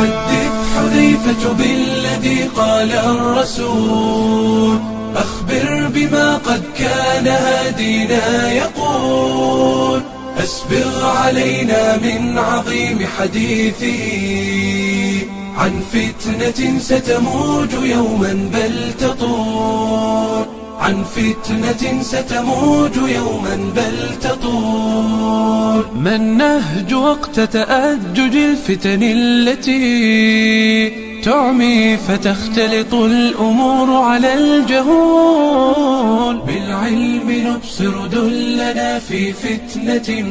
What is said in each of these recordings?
حدث حذيفة بالذي قال الرسول أخبر بما قد كان هادينا يقول أسبغ علينا من عظيم حديثه عن فتنة ستموج يوما بل تطور عن فتنة ستموج يوما بل تطول ما النهج وقت تأجج الفتن التي تعمي فتختلط الأمور على الجهول بالعلم نبصر دلنا في فتنة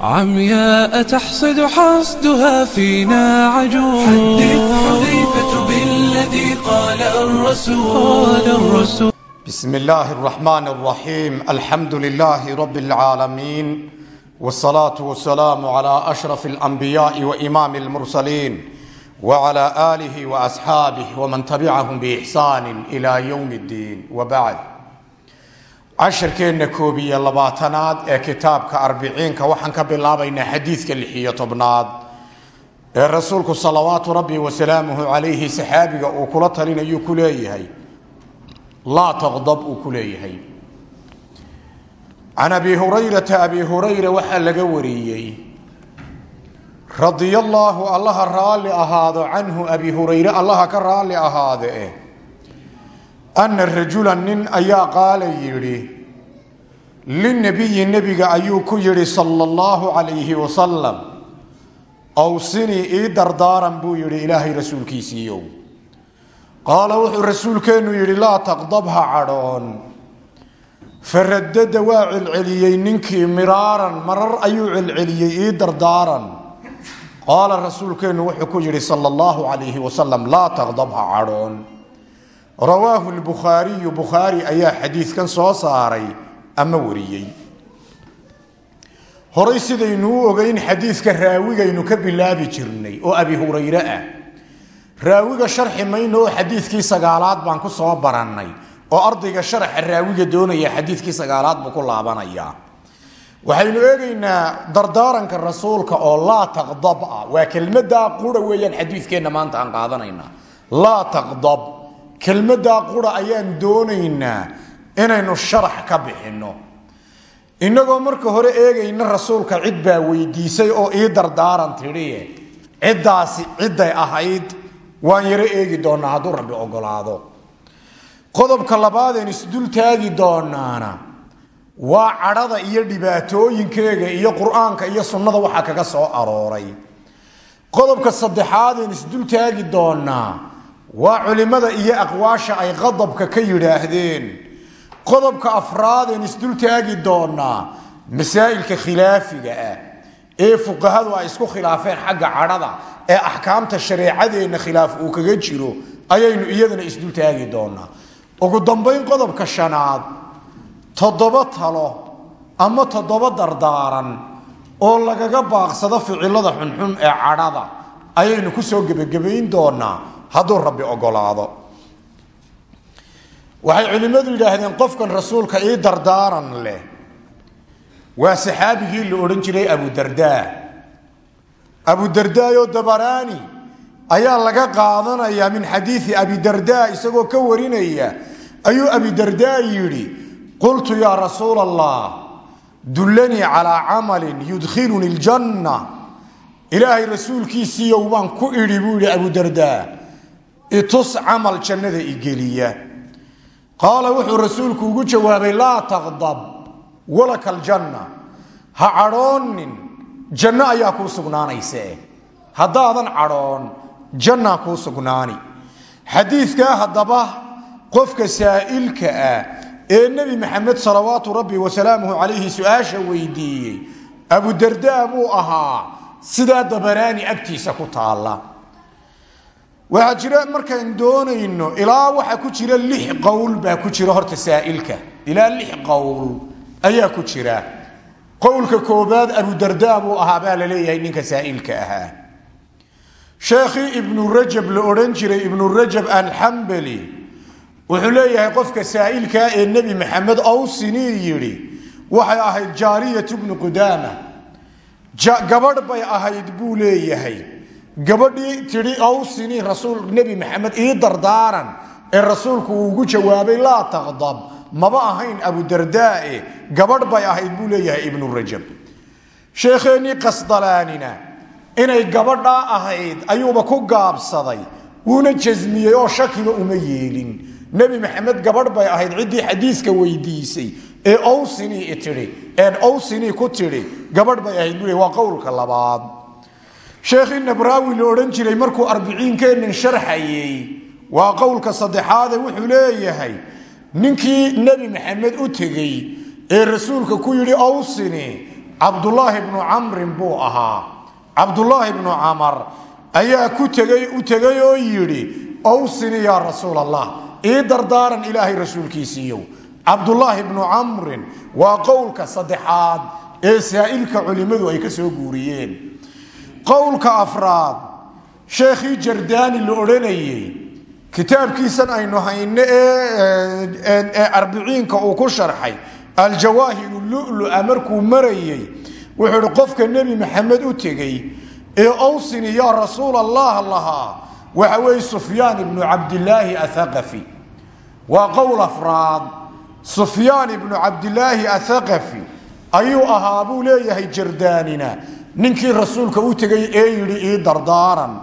عمياء تحصد حصدها فينا عجول حدث حذيفة بالذي قال الرسول, قال الرسول بسم الله الرحمن الرحيم الحمد لله رب العالمين والصلاة والسلام على أشرف الأنبياء وإمام المرسلين وعلى آله وأصحابه ومن تبعهم بإحسان إلى يوم الدين وبعد cashirkeenna koob iyo labaatanaad ee kitaabka arbiciinka waxaan ka bilaabaynaa xadiidka lix iyo tobnaad ee rasuulku salawaatu rabbi wasalaamuhu calayhi saxaabiga uu kula talinayuu ku leeyahay laa taqdab uu ku leeyahay. Can abi hurayrata abi hurayra waxaa laga wariyey radia allaahu allaha raalli ahaado canhu abi hurayre allaha ka raalli ahaade eh ana rajula nin ayaa qaala yidhi linabiyi nebiga ayuu ku yidhi sala allahu calayhi wasalam awsinii ii dardaaran buu yidhi ilaahay rasuulkiisiiyow qaala wuxuu rasuulkeennu yidhi laa taqdab ha cadhoon. Faradada waa celceliyey ninkii miraaran marar ayuu celceliyey ii dardaaran. Qaala rasuulkeennu wuxuu ku yidhi sala allahu calayhi wasalam laa taqdab ha cadhoon. Rawaahu lbukhaariyu bukhaari ayaa xadiidkan soo saaray ama wariyey. Horay sidaynuu ogeyn xadiidka raawigaynu ka bilaabi jirnay oo abi hurayre ah raawiga sharxi mayno oo xadiidkii sagaalaad baan ku soo barannay oo ardayga sharaxa raawiga doonaya xadiidkii sagaalaad buu ku laabanayaa waxaynu eegaynaa dardaaranka rasuulka oo laa taqdab ah. Waa kelmadaa qura weeyaan xadiidkeenna maanta aan qaadanayna. Laa taqdab. Kelmadaa qura ayaan doonaynaa inaynu sharax ka bixinno. Innagoo marka hore eegayna rasuulka cid baa weydiisay oo ii dardaaran tidhiye ciddaasi cidday ahayd waan yaro eegi doonaa hadduu rabbi ogolaado. Qodobka labaadeen isdul taagi doonaana waa cadhada iyo dhibaatooyinkeega iyo qur'aanka iyo sunnada waxaa kaga soo arooray. Qodobka saddexaadeen isdul taagi doonaa waa culimada iyo aqwaasha ay qadabka ka yidhaahdeen. Qodobka afraadeen isdul taagi doonaa masaa'ilka khilaafiga ah ee fuqahadu ay isku khilaafeen xagga cadhada ee axkaamta shareecadeenna khilaaf uu kaga jiro ayaynu iyadana isdul taagi doonaa. Ugu dambayn qodobka shanaad toddoba talo ama toddoba dardaaran oo lagaga baaqsado ficilada xunxun ee cadhada ayaynu ku soo gebagabayn doonaa hadduu rabbi ogolaado. Waxay culimmadu yidhaahdeen qofkan rasuulka ii dardaaran leh waa saxaabigii la odhan jiray abudardaa abudardaayoo dabaraani ayaa laga qaadanayaa min xadiidi abidardaa isagoo ka warinaya. Ayuu abidardaa yidhi qultu yaa rasuula allah dullanii calaa camalin yudkhiluni ljanna ilaahay rasuulkiisiiyow baan ku idhi buu yidhi abudardaa itus camal jannada igeliya qaala wuxuu rasuulku ugu jawaabay laa taqdab walaka aljanna. Ha cadhoonin janno ayaa kuu sugnaanayse. Haddaadan cadhoon jannaa kuu sugnaani. Xadiidkaa haddaba qofka saa'ilka ah ee nebi maxamed salawaatu rabbi wasalaamuhu calayhi su'aasha weydiiyey abudardaa buu ahaa sidaa dabaraani agtiisa ku taalla. Waxaa jira markaan doonayno ilaa waxa ku jira lix qowl baa ku jira horta ayaa ku jira. Qowlka koobaad abudardaa buu ahaa baa la leeyahay ninka saa'ilka ahaa. Sheekhii ibnu rajab la odhan jiray ibnu rajab alxambali wuxuu leeyahay qofka saa'ilkaa ee nebi maxamed awsinii yidhi waxay ahayd jaariyatu bnu qudaama. Gabadh bay ahayd buu leeyahay. Gabadhii tidhi awsini rasuul nebi maxamed ii dardaaran ee rasuulku uu ugu jawaabay laa taqdab maba ahayn abudardaae gabadh bay ahayd buu leeyahay ibnu rajab. Sheekheennii qasdalaanina inay gabadhaa ahayd ayuuba ku gaabsaday wuuna jasmiyey oo shakiba uma yeelin. Nebi maxamed gabadh bay ahayd ciddii xadiiska weydiisay ee owsini tidhi een owsini ku tidhi gabadh bay ahayd buu waa qowlka labaad. Sheekhii nabraawi la odhan jiray markuu arbiciinkeennan sharxayey waa qowlka saddexaade wuxuu leeyahay ninkii nebi maxamed u tegey ee rasuulka ku yidhi owsini cabdulaahi bnu camrin buu ahaa. Cabdulaahi bnu camar ayaa ku tegey u tegay oo yidhi owsini yaa rasuul allah ii dardaaran ilaahay rasuulkiisiiyow cabdulaahi bnu camrin waa qowlka saddexaad ee saa'ilka culimmadu ay ka soo guuriyeen. Qowlka afraad sheekhii jardaani la odhanayey kitaabkiisan aynu hayno ee arbiciinka uu ku sharxay aljawaahiru lulua markuu marayey wuxuu ihi qofka nebi maxamed u tegey ee owsini yaa rasuul allah lahaa waxa weeye sufyaan ibnu cabdilaahi athaqafi. Waa qowl afraad. Sufyaan ibnu cabdilaahi athaqafi ayuu ahaa buu leeyahay jardaanina. Ninkii rasuulka u tegay ee yidhi ii dardaaran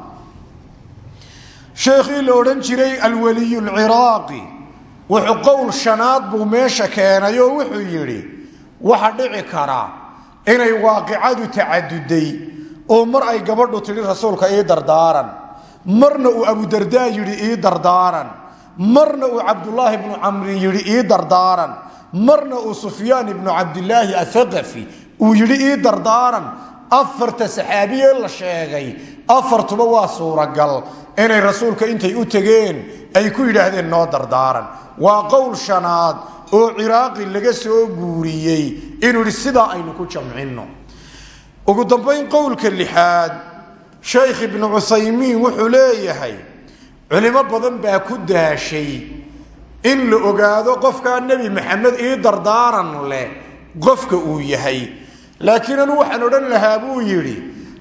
sheekhii la odhan jiray alwaliy lciraaqi wuxuu qowl shanaad buu meesha keenay oo wuxuu yidhi waxa dhici kara inay waaqicadu tacaduday oo mar ay gabadhu tidhi rasuulka ii dardaaran marna uu abudardaa yidhi ii dardaaran marna uu cabdulaahi bnu camrin yidhi ii dardaaran marna uu sufyaan ibnu cabdilaahi athaqafi uu yidhi ii dardaaran afarta saxaabiye la sheegay. Afartuba waa suuragal. Inay rasuulka intay u tegeen ay ku yidhaahdeen noo dardaaran. Waa qowl shanaad oo ciraaqi laga soo guuriyey. Inuu sidaa aynu ku jamcinno. Ugu dambayn qowlka lixaad shaykh ibnu cuthaymiin wuxuu leeyahay culimo badan baa ku daashay in la ogaado qofkaa nebi maxamed ii dardaaran leh. Qofka uu yahay laakiin anu waxaan odhan lahaa buu yidhi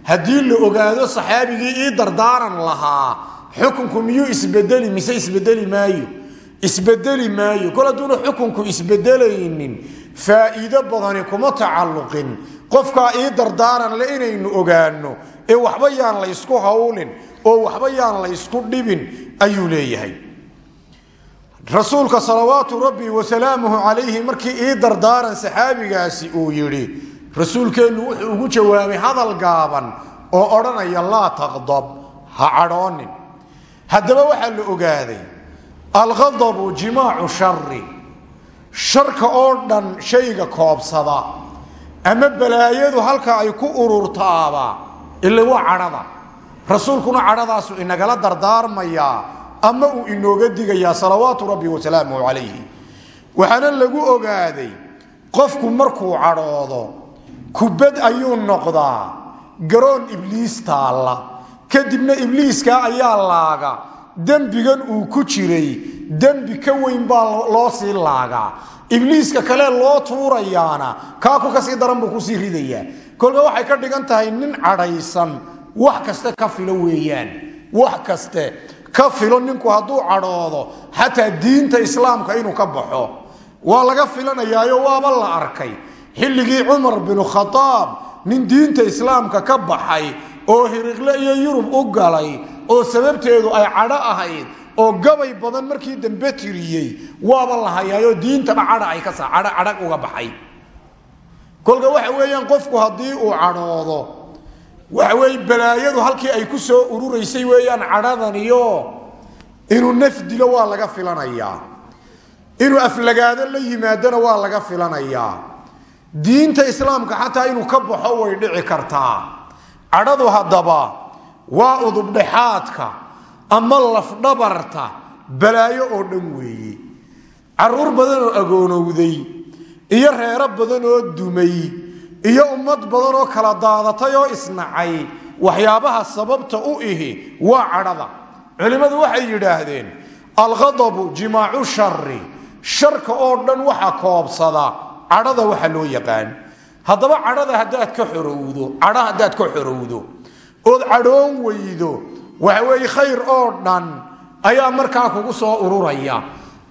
haddii la ogaado saxaabigii ii dardaaran lahaa xukunku miyuu isbedeli mise isbedeli maayo? Isbedeli maayo. Kol hadduuna xukunku isbedelaynin faa'iido badani kuma tacalluqin. Qofkaa ii dardaaran le inaynu ogaano ee waxba yaan laysku hawlin oo waxba yaan laysku dhibin ayuu leeyahay. Rasuulka salawaatu rabbi wasalaamuhu calayhi markii ii dardaaran saxaabigaasi uu yidhi rasuulkeennu wuxuu ugu jawaabay hadal gaaban oo odhanaya laa taqdab ha cadhoonin. Haddaba waxaa la ogaaday alqadabu jimaacu shari sharka oo dhan shayga koobsada ama balaayadu halka ay ku ururtaaba ila waa cadhada. Rasuulkuna cadhadaasu inagala dardaarmayaa ama uu inooga digayaa salawaatu rabbi wasalaamuhu calayhi. Waxaana lagu ogaaday qofku markuu cadhoodo kubad ayuu noqdaa. Garoon ibliis taalla. Kadibna ibliiskaa ayaa laaga. Dembigan uu ku jiray. Dembi ka weyn baa loo sii laagaa ibliiska kale loo tuurayaana. Kaaku ka sii daran buu ku sii ridayaa. Kolka waxay ka dhigan tahay nin cadhaysan. Wax kaste ka filo weeyaan. Wax kaste ka filo ninku hadduu cadhoodo. Xataa diinta islaamka inuu ka baxo. Waa laga filanayaayo waaba la arkay xilligii cumar binu khadaab nin diinta islaamka ka baxay oo hiriqle iyo yurub u galay oo sababteedu ay cadho ahayd oo gabay badan markii dambe tiriyey waaba la hayaayo diintaba cadha ay ka saa cadho cadhag uga baxay. Kolka waxa weeyaan qofku haddii uu cadhoodo waxa weeye balaayadu halkii ay ku soo ururaysay weeyaan cadhadaniyo inuu naf dilo waa laga filanayaa inuu aflagaado la yimaadona waa laga filanayaa diinta islaamka xataa inuu ka baxo way dhici kartaa. Cadhadu haddaba waa udubdhexaadka ama lafdhabarta balaayo oo dhan weeye. Caruur badan oo agoonowday iyo reero badan oo dumay iyo ummad badan oo kala daadatay oo isnacay waxyaabaha sababta u ihi waa cadhada. Culimmadu waxay yidhaahdeen alqadabu jimaacu shari sharka oo dhan waxa koobsada cadhada waxa loo yaqaan. Haddaba cadhada haddaad ka xorowdo cadho haddaad ka xorowdo ood cadhoon weydo waxa weeye khayr oo dhan ayaa markaa kugu soo ururaya.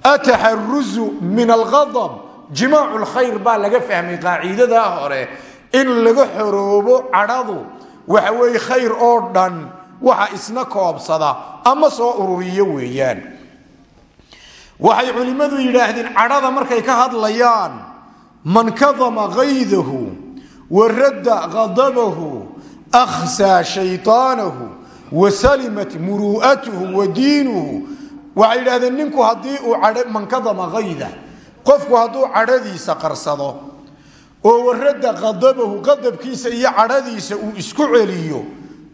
Ataxaruzu min alghadab jimaacu lkhayr baa laga fahmay qaaciidadaa hore. In laga xoroobo cadhadu waxa weeye khayr oo dhan waxa isna koobsada ama soo ururiyo weeyaan. Waxay culimmadu yidhaahdeen cadhada markay ka hadlayaan man kadama kaydahu wa radda ghadabahu akhsaa shayطaanahu wa salimat muru'atuhu wa diinuhu. Waxay yidhahdeen ninku haddii uu man kadama kayda qofku hadduu cadhadiisa qarsado oo waradda qadabahu qadabkiisa iyo cadhadiisa uu isku celiyo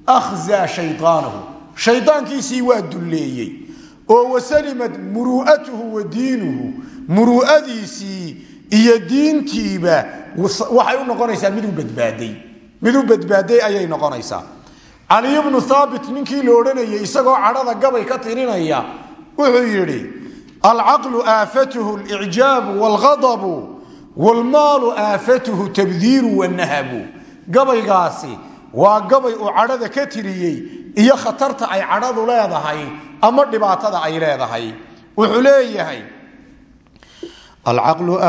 akhzaa shaydaanahu shaydaankiisii waa dulleeyey. Oo wasalimad muru'atuhu wa diinuhu iyo diintiiba waxay u noqonaysaa miduu badbaaday. Miduu badbaaday ayay noqonaysaa. Caliy bnu haabit ninkii la isagoo cadhada gabay ka tirinaya wuxuu yidhi alcaqlu aafatuhu licjaabu waalghadabu wlmaalu aafatuhu tabdiiru wanahabu gabaygaasi waa gabay uu cadhada ka tiriyey iyo khatarta ay cadhadu leedahay ama dhibaatada ay leedahay. Wuxuu leeyahay alcaqlu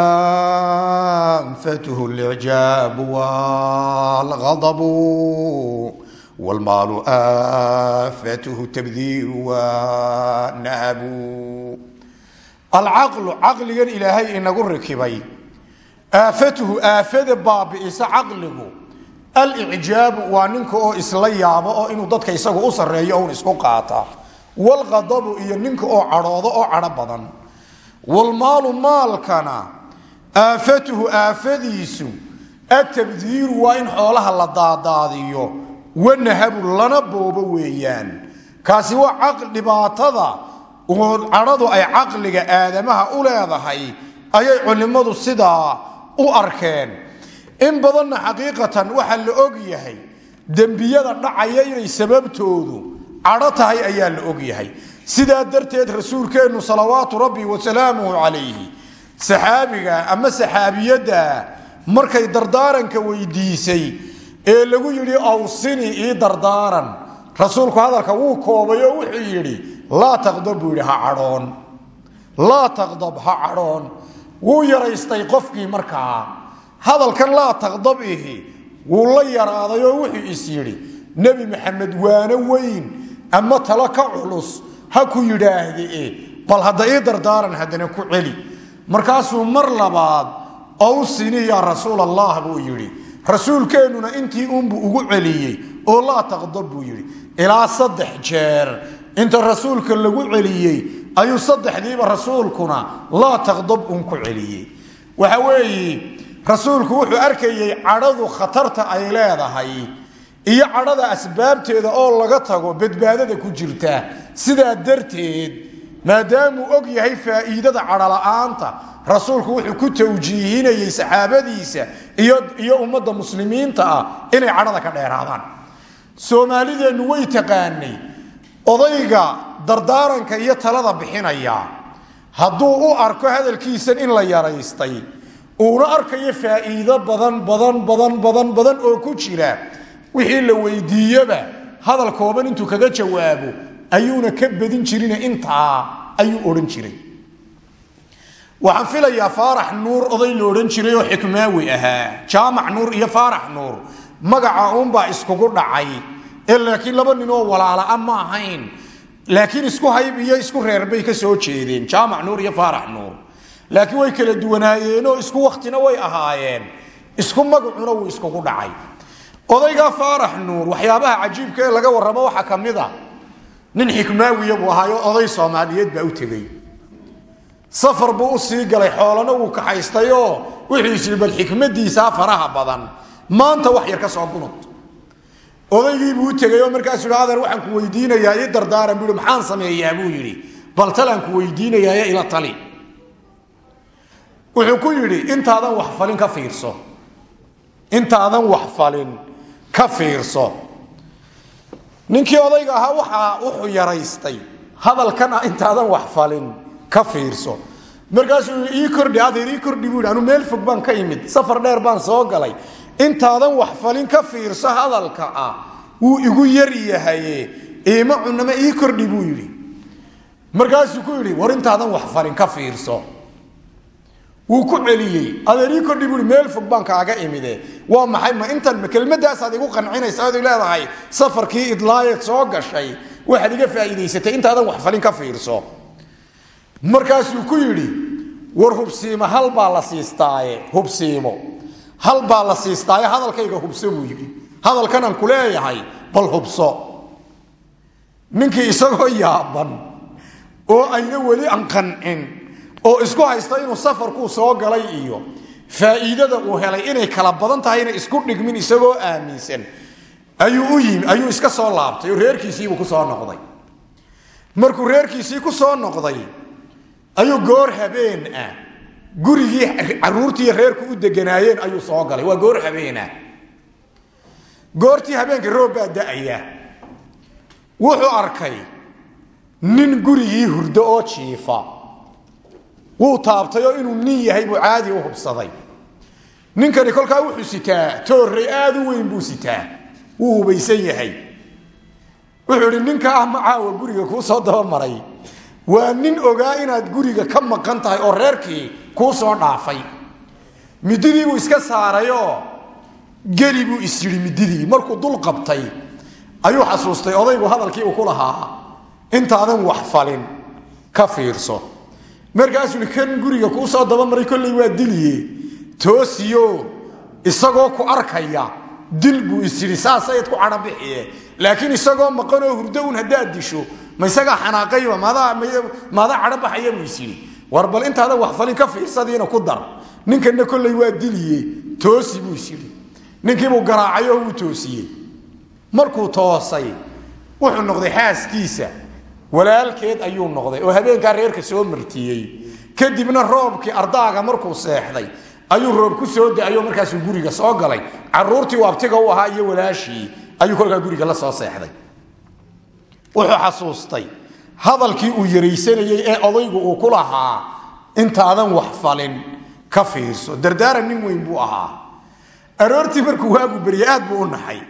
anfatuhu licjaabu wlghadabu wlmaalu aafatuhu tabdiiru wanahabu alcaqlu caqligan ilaahay inagu rikibay aafatuhu aafada baabi'isa caqligu alicjaabu waa ninka oo isla yaabo oo inuu dadka isagu u sarreeyo un isku qaata walqadabu iyo ninka oo cadhoodo oo cadho badan walmaalu maalkana aafatuhu aafadiisu atabdiiru waa in xoolaha la daadaadiyo wanahabu lana boobo weeyaan. Kaasi waa dhibaatada cadhadu ay caqliga aadamaha u leedahay ayay culimmadu sidaa u arkeen. In badanna xaqiiqatan waxaa la og yahay dembiyada dhacaya inay sababtoodu cadho tahay ayaa la og sidaa darteed rasuulkeennu salawaatu rabbi wasalaamuhu calayhi saxaabiga ama saxaabiyadda markay dardaaranka weydiisay ee lagu yidhi awsini ii dardaaran. Rasuulku hadalka wuu koobay oo wuxuu yidhi laa taqdab ha cadhoon. Laa taqdab ha cadhoon. Wuu yaraystay qofkii markaa. Hadalkan laa taqdab ihi wuu la yaraaday wuxuu is yidhi nebi maxamed waano weyn ama talo ka culus ha ku yidhaahde bal hadda ii dardaaran haddana ku celi. Markaasuu mar labaad owsini yaa rasuul allah buu yidhi rasuulkeennuna intii uunbuu ugu celiyey oo laa taqdab buu yidhi. Ilaa saddex jeer inta rasuulka lagu celiyey ayuu saddexdiiba rasuulkuna laa taqdab un ku celiyey. Waxa weeye rasuulku wuxuu arkayey cadhadu khatarta ay leedahay iyo cadhada asbaabteeda oo laga tago badbaadada ku jirta sidaa darteed maadaamuu og yahay faa'iidada cadhola'aanta rasuulku wuxuu ku tawjiihinayey saxaabadiisa iyo ummadda muslimiinta ah inay cadhada ka dheeraadaan. Soomaalideennu way taqaanay odayga dardaaranka iyo talada bixinaya. Hadduu u arko hadalkiisan in la yaraystay uuna arkayo faa'iido badan badan badan badan badan oo ku jira wixii la weydiiyeba hadal kooban intuu kaga jawaabo ayuuna ka badin jirine intaa ayuu odhan jiray. Waxaan filayaa faarax nuur oday la jiray oo xikmaawi ahaa. Jaamac nuur iyo faarax nuur magaca uunbaa iskugu dhacay. Ee laakiin laba ninoo walaala'a ma ahayn. Laakiin isku hayb iyo isku reer bay ka soo jeedeen jaamac nuur iyo faarax nuur. Laakiin way kala duwanaayeenoo isku waktina way ahaayeen. Isku magacuna wuu iskugu dhacay. Odaygaa faarax nuur waxyaabaha cajiibka ee laga warramo waxaa ka mid a nin xikmaawiya buu ahaayo oday soomaaliyeed baa u tegey. Safar buu u sii galay xoolana wuu kaxaystayoo wuxuu isyidhi bal xikmadiisaa faraha badan. Maanta wax yar ka soo gunud odaygiibuu u tegay oo markaasuu yidhi adeer waxaan ku weydiinayaa ii dardaaran. Buu maxaan sameeyaa? Buu yidhi bal talaan ku weydiinayaaye ila tali. Wuxuu ku yidhi intaadan wax falin ka fiirso. Intaadan wax falin ka fiirso ninkii odayga ahaa waxaa wuxuu yaraystay. Hadalkan ah intaadan wax falin ka fiirso. Markaasuu ii kordhi adeer ii kordhi buu anu meel fog baan ka imid safar dheer baan soo galay. Intaadan wax falin ka fiirso hadalka ah. Wuu igu yar yahaye iima cunama ii kordhi buu yidhi. Markaasuu ku yidhi war intaadan wax farin ka fiirso wuu ku celiyey adeer ii kordhi buu meel fog baan kaaga imide. Waa maxay? Ma intan kelmadaasaad igu qancinaysa ad leedahay? Safarkii idlaayeed soo gashay. Waxaad iga faa'iidaysatay intaadan wax falin ka fiirso. Markaasuu ku yidhi war hubsiimo hal baa la siistaaye? Hubsiimo. Hal baa la siistaaye? Hadalkayga hubso buu yidhi. Hadalkanaan ku leeyahay bal hubso. Ninkii isagoo yaaban oo ayna weli an qancin oo isku haysta inuu safarkuu soo galay iyo faa'iidada uu helay inay kala badan tahayna isku dhigmin isagoo aaminsan. Ayuu iska soo laabtay oo reerkiisiibuu ku soo noqday. Markuu reerkiisii ku soo noqday ayuu goor habeen ah gurigii caruurtii reerku u deganaayeen ayuu soo galay. Waa goor habeenah goortii habeenka roob baa da'aya wuxuu arkay nin gurigii hurdo oo jiifa wuu taabtay inuu nin yahay buu caadi u hubsaday. Ninkani kolkaa wuxuu sitaa toorrey aada u weyn buu sitaa. Wuu hubaysan yahay. Wuxuu idhi ninka ah macaawa guriga kuu soo dabamaray. Waa nin ogaa inaad guriga ka maqan tahay oo reerkii kuu soo dhaafay. Mididii iska saarayoo geli buu is yidhi markuu dul qabtay ayuu xasuustay. Odaygu hadalkii uu ku lahaa intaadan wax falin ka fiirso markaasuu kan guriga kuu soo dabamaray kolley waa diliye toosiyo isagoo ku arkaya. Dil buu is yidhi saasayd ku cadhabixiye laakiin isagoo maqanoo hurdo un haddaad disho ma isagaa xanaaqayba maadaa cadhabaxaya buu is yidhi. War bal intaadan wax falin ka fiirsadiina ku dar. Ninkana kolley waa diliye toosi buu is yidhi. Ninkiibuu garaacay oo wuu toosiyey. Markuu toosay wuxuu noqday xaaskiisa walaalkeed ayuu noqday oo habeenkaa reerka soo martiyey. Kadibna roobkii ardaaga markuu seexday ayuu roob ku soo da'ayo markaasuu guriga soo galay. Caruurtii uu abtiga u ahaa iyo walaashii ayuu kolkaa guriga la soo seexday. Wuxuu xasuustay hadalkii uu yaraysanayey ee odaygu uu ku lahaa intaadan wax falin ka fiirso. Dardaaran nin weyn buu ahaa. Aroortii markuu waagu berye aad buu u naxay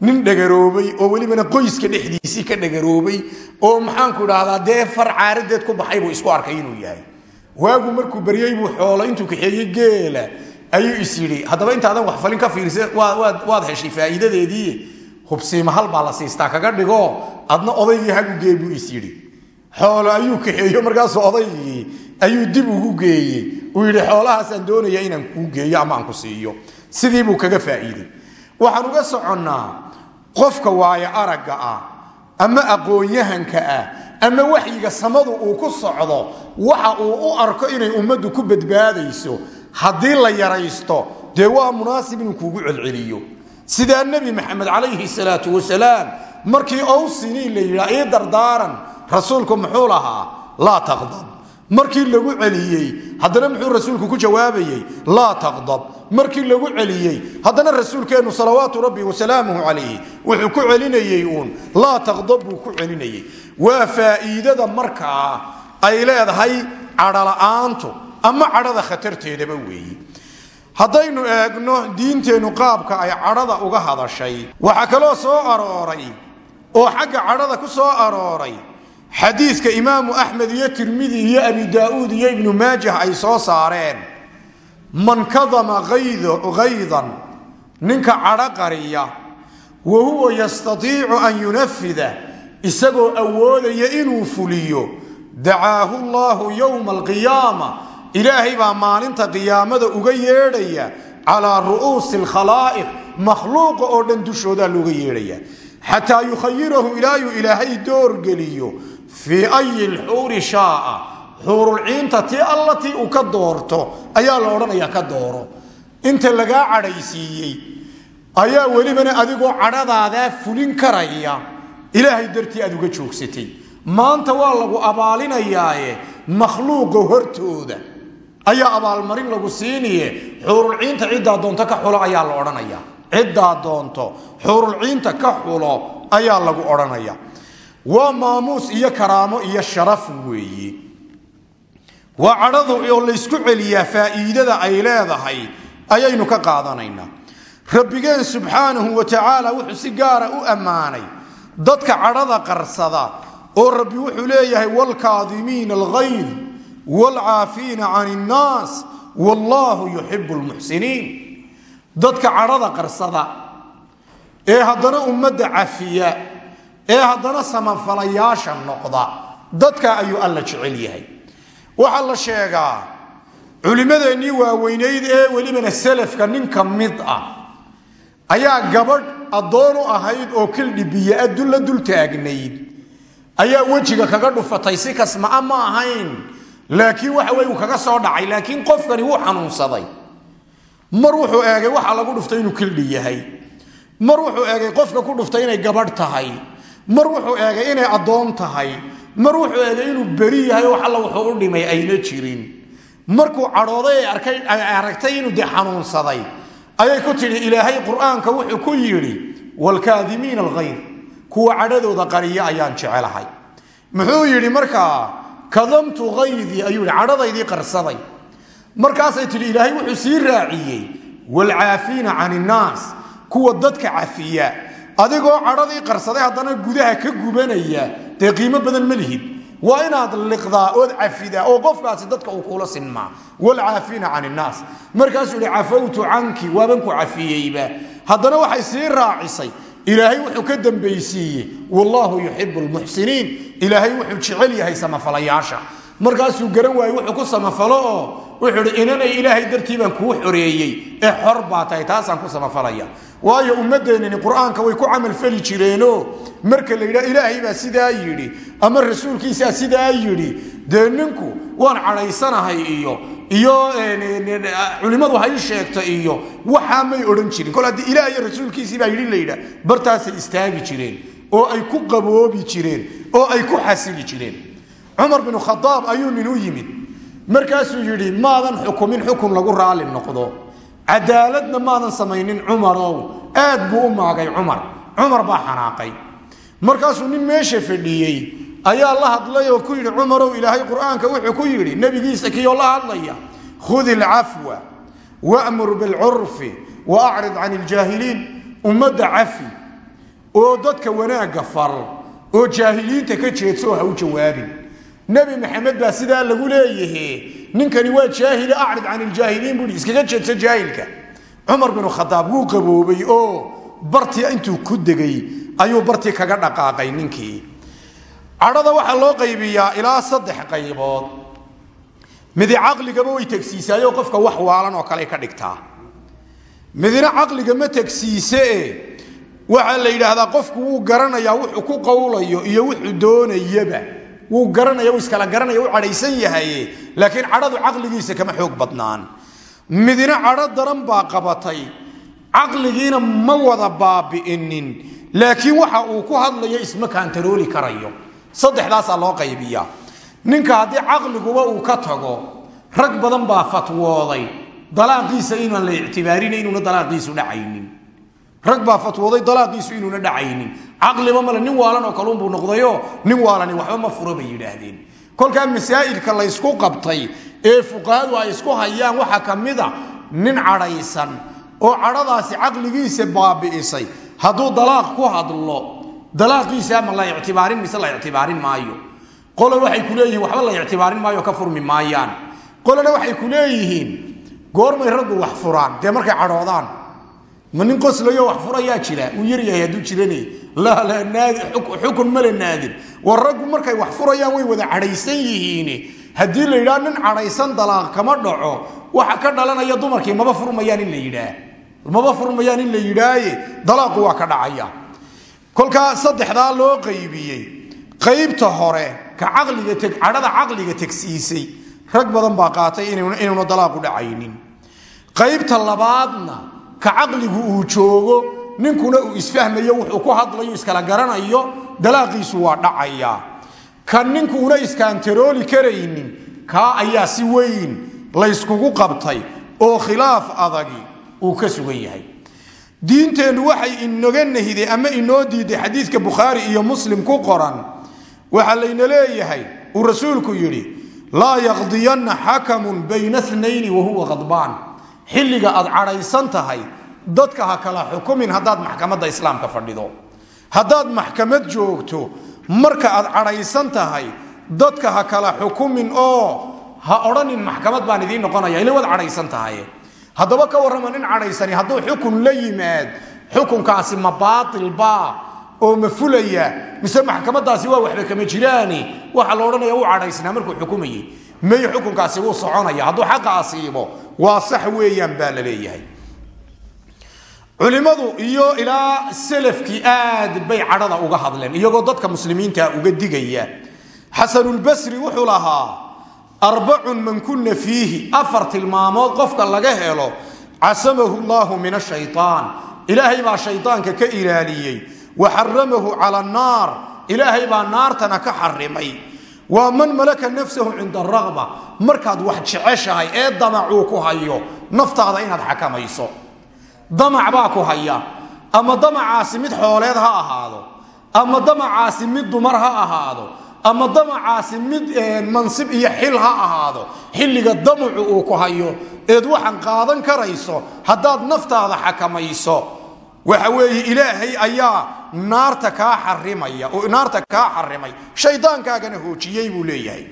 nin dhagaroobay oo welibana qoyska dhexdiisii ka dhagaroobay oo maxaanku idhaahdaa dee far caaradeed ku baxay buu isku arkay inuu yahay. Waagu markuu beryey buu xoolo intuu kaxeeyey geela ayuu is yidhi haddaba intaadan wax falin ka fiirsa waad heshay faa'iidadeedii? Hubsiima hal baa la siistaa kaga dhigo adna odaygii hagugee buu is yidhi. Xoolo ayuu kaxeeyo markaasuu odaygii ayuu dib ugu geeyey. Uu yidhi xoolahaasaan doonaya inaan kuu geeyo ama aan ku siiyo. Sidii buu kaga faa'iiday waxaan uga soconnaa qofka waayo aragga ah ama aqoon-yahanka ah ama waxyiga samadu uu ku socdo waxa uu u arko inay ummaddu ku badbaadayso haddii la yaraysto dee waa munaasib inuu kuugu celceliyo. Sidaa nebi maxamed calayhi salaatu wasalaam markii owsinii la yidhaa ii dardaaran rasuulku muxuu lahaa laa taqdab markii lagu celiyey haddana muxuu rasuulku ku jawaabayey laa taqdab. Markii lagu celiyey haddana rasuulkeennu salawaatu rabbi wasalaamuhu calayhi wuxuu ku celinayey uun. Laa taqdab buu ku celinayey. Waa faa'iidada markaa ay leedahay cadhola'aantu ama cadhada khatarteedaba weeye haddaynu eegno diinteennu qaabka ay cadhada uga hadashay. Waxaa kaloo soo arooray oo xagga cadhada ku soo arooray xadiidka imaamu axmed iyo tirmidi iyo abi daa'uud iyo ibnu maajah ay soo saareen. Man kadama haydan ninka cadho qariya wa huwa yastatiicu an yunafida isagoo awoodaya inuu fuliyo dacaahu llaahu yowma alqiyaama ilaahay baa maalinta qiyaamada uga yeedhaya calaa ru'uusi alkhalaa'iq makhluuqa oo dhan dushoodaa looga yeedhaya. Xataa yukhayirahu ilaayuu ilaahay doorgeliyo fii ayi lxuuri shaaa. Xuurulciinta tii alla tii uu ka doorto ayaa la odhanayaa ka dooro. Inta lagaa cadhaysiiyey ayaa welibana adigoo cadhadaadaa fulin karaya. Ilaahay dartii aad uga joogsatay. Maanta waa lagu abaalinayaaye makhluuqa hortooda. Ayaa abaalmarin lagu siiniye. Xuurulciinta ciddaa doonto ka xulo ayaa la odhanaya ciddaa doonto xuurulciinta ka xulo ayaa lagu odhanaya waa maamuus iyo karaamo iyo sharaf weeye waa cadhadu oo laysku celiyaa faa'iidada ay leedahay ayaynu ka qaadanaynaa. Rabbigeen subxaanahu wa tacaala wuxuu si gaara u ammaanay dadka cadhada qarsada oo rabbi wuxuu leeyahay wlkaadimiina alghayd wlcaafiina can innaas wallaahu yuxibu lmuxsiniin dadka cadhada qarsada ee haddana ummadda cafiya ee haddana samafalayaasha noqda dadka ayuu alla jecel yahay. Waxaa la sheegaa culimmadeennii waaweynayd ee welibana selafka nin ka mid ah ayaa gabadh addoon u ahayd oo kildhi biyo-a la dul taagnayd. Ayaa wejiga kaga dhufatay si kasmaa ma ahayn laakiin waxa wey kaga soo dhacay laakiin qofkani wuu xanuunsaday. Mar wuxuu eegay waxa lagu dhuftay inuu kildhi yahay. Mar wuxuu eegay qofka ku dhuftay inay gabadh tahay mar wuxuu eegay inay addoon tahay. Mar wuxuu eegay inuu beri yahay wax alla wuxuu u dhimay ayna jirin. Markuu cadhooday ay aragtay inuu de xanuunsaday. Ayay ku tidhi ilaahay qur'aanka wuxuu ku yidhi wlkaadimiina alkhayr kuwa cadhadooda qariya ayaan jecelahay muxuu yidhi markaa kadamtu kaydii ayuu yidhi cadhadaydii qarsaday. Markaasay tidhi ilaahay wuxuu sii raaciyey. Waalcaafiina can innaas kuwa dadka cafiya adigoo cadhadii qarsaday haddana gudaha ka gubanaya dee qiimo badan ma lihid. Waa inaad liqdaa ood cafidaa oo qofkaasi dadka uu kuula sinmaa. Wlcaafiina can innaas markaasuu yihi cafawtu canki waaban ku cafiyeyba. Haddana waxay sii raacisay ilaahay wuxuu ka dambaysiiyey. Wallaahu yuxibu lmuxsiniin ilaahay wuxuu jecel yahay samafalayaasha. Markaasuu garan waayey wuxuu ku samafalo wuxuu hi inanay ilaahay dartii baan kuu xoreeyey. Ee xor baa tahay ku samafalaya. Waayo ummadeennani qur'aanka way ku camalfali jireenoo marka la yidhaha ilaahay baa sidaa yidhi ama rasuulkiisaa sidaa yidhi. Dee ninku waan cadhaysanahay iyo iyo culimmadu hay sheegta iyo waxaa may odhan jirin. Kol haddii ilaah iyo rasuulkiisii baa yidhi la yidha bartaasay istaagi jireen oo ay ku qaboobi jireen oo ay ku xasili jireen. Cumar binu khadaab ayuu nin yimid markaasuu yidhi maadan xukumin xukun lagu raali noqdo. Cadaaladna maadan samaynin cumarow. Aad buu u maagay cumar. Cumar baa xanaaqay. Markaasuu nin meesha fadhiyey ayaa la hadlay oo ku yidhi cumarow ilaahay qur'aanka wuxuu ku yidhi nebigiisa kiyoo la hadlaya khudi ilcafwa wamur bilcurfi wa acrid can iljaahiliin. Ummadda cafi oo dadka wanaagga far oo jaahiliinta ka jeedso ha u jawaabin nebi maxamed baa sidaa lagu leeyahe ninkani waa jaahile acrid can iljaahiliin bui iskaga jeedso jaahilka. Cumar binu khadaab wuu qaboobay oo bartii intuu ku degay ayuu bartii kaga dhaqaaqay ninkii. Cadhada waxaa loo qaybiyaa ilaa saddex qaybood. Midi caqligaba way tegsiisaayo qofka wax waalan oo kale ka dhigtaa. Midina caqliga ma tegsiisee waxaa la yidhaahdaa qofku wuu garanayaa wuxuu ku qowlayo iyo wuxuu doonayaba wuu garanaya iskala garanaya u cadhaysan yahay. Laakiin cadhadu caqligiisa kama xoog badnaan. Midina cadho daran baa qabatay. Caqligiina ma wada baabi'inin. Laakiin waxa uu ku hadlayo isma kaantarooli karayo. Saddexdaasaa loo qaybiyaa. Ninka haddii caqliguba uu ka tago rag badan baa fatwooday. Dalaaqiisa inaan la ictibaarin inuuna dalaaqiisu dhacaynin rag baa fatwooday dalaaqiisu inuuna dhacaynin. Caqliba male nin waalan oo kaluunbuu noqdayo nin waalani waxba ma furo bay yidhaahdeen. Kolkaa masaa'ilka laysku qabtay ee fuqahadu ay isku hayaan waxaa ka mid a nin cadhaysan oo cadhadaasi caqligiisa baabi'isay. Hadduu dalaaq ku hadlo dalaaqiisa ma la ictibaarin mise la ictibaarin maayo? Qole waxay ku leeyihiin waxba la ictibaarin maayo ka furmi maayaan. Qolena waxay ku leeyihiin goormay raggu wax furaan dee markay cadhoodaan ma nin qoslayo wax furayaa jira? Uu yaryahay hadduu jiran xukun male naadir. War raggu markay wax furayaan way wada cadhaysan yihiin. Haddii la yidhaha nin cadhaysan dalaaq kama dhaco waxa ka dhalanaya dumarkii maba furmayaan in la yidhaah. Maba furmayaan in la yidhaaye dalaaqu waa ka dhacaya. Kolkaa saddexdaa loo qaybiyey. Qaybta hore ka caqliga cadhada caqliga tegsiisay. Rag badan baa qaatay inuuna dalaaqu dhacaynin. Qaybta labaadna ka caqligu uu joogo ninkuna uu isfahmayo wuxuu ku hadlayo iskala garanayo dalaaqiisu waa dhacaya. Ka ninkuuna iskaantarooli karaynin kaa ayaa si weyn layskugu qabtay oo khilaaf adagi uu ka sugan yahay. Diinteennu waxay inoga nahiday ama inoo diiday xadiidka bukhaari iyo muslim ku qoran. Waxaa layna leeyahay uu rasuulku yidhi laa yaqdiyanna xakamun bayna nayni wahuwa qadbaan xilliga aad cadhaysan tahay dadka ha kala xukumin haddaad maxkamadda islaamka fadhido. Haddaad maxkamad joogto marka aad cadhaysan tahay dadka ha kala xukumin oo ha odhanin maxkamad baan idiin noqonaya ila waad cadhaysan tahay. Haddaba ka warrama nin cadhaysani hadduu xukun la yimaad xukunkaasi ma baatilba oo ma fulaya mise maxkamadaasi waa waxba kama jiraani waxa la odhanaya u cadhaysnaa markuu xukumayey may xukunkaasi wuu soconaya. Hadduu xaqa waa sax weeyaan baa la leeyahay. Culimadu iyo ilaa salafkii aad bay cadhada uga hadleen iyagoo dadka muslimiinta uga digaya. Xasanulbasri wuxuu lahaa arbacun man kuna fiihi. Afar tilmaamood qofka laga helo casamahu llahu min ashayaan ilaahay baa shaydaanka ka ilaaliyey. Wa xaramahu cala annaar. Ilaahay baa naartana ka xarimay waa man malaka nafsahu cinda araqba markaad wax jeceshahay ee damacuu ku hayo naftaada inaad xakamayso. Damac baa ku haya. Ama damacaasi mid xooleed ha ahaado. Ama damacaasi mid dumar ha ahaado. Ama damacaasi mid mansib iyo xil ha ahaado. Xilliga damacu uu ku hayo. Eed waxaan qaadan karayso haddaad naftaada xakamayso waxa weeye ilaahay ayaa naarta kaa xarimaya naarta kaa xarimay. Shaydaankaagana hoojiyey buu leeyahay.